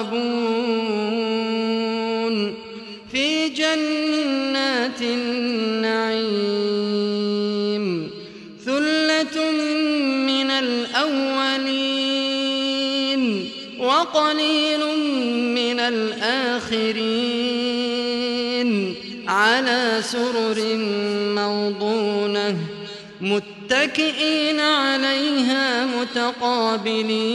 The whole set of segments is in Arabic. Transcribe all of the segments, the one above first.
المقربون في جنات النعيم ثلة من الأولين وقليل من الآخرين على سرر موضونة متكئين عليها متقابلين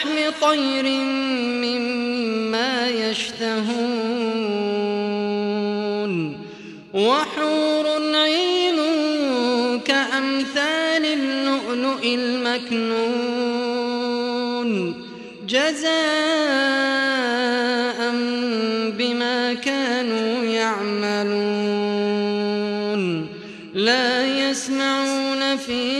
ولحم طير مما يشتهون وحور عين كأمثال اللؤلؤ المكنون جزاء بما كانوا يعملون لا يسمعون فيها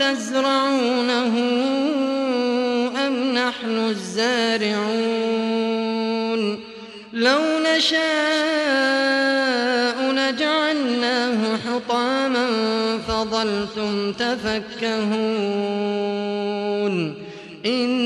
تزرعونه أم نحن الزارعون لو نشاء لجعلناه حطاما فظلتم تفكهون إنا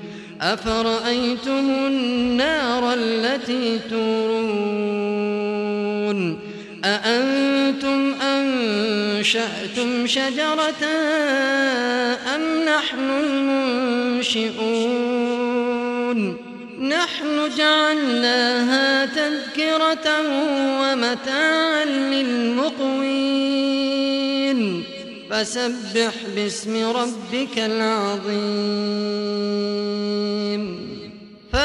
أفرأيتم النار التي تورون؟ أأنتم أنشأتم شجرتها أم نحن المنشئون؟ نحن جعلناها تذكرة ومتاعا للمقوين. فسبح باسم ربك العظيم.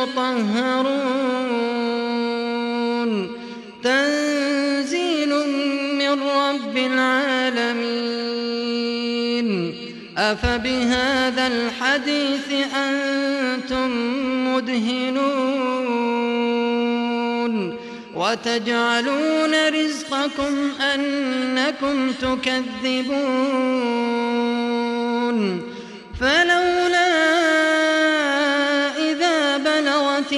إلا المطهرون. تنزيل من رب العالمين. أفبهذا الحديث أنتم مدهنون. وتجعلون رزقكم أنكم تكذبون. فلولا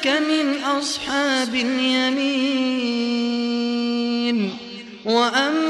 لك من أصحاب اليمين. وأما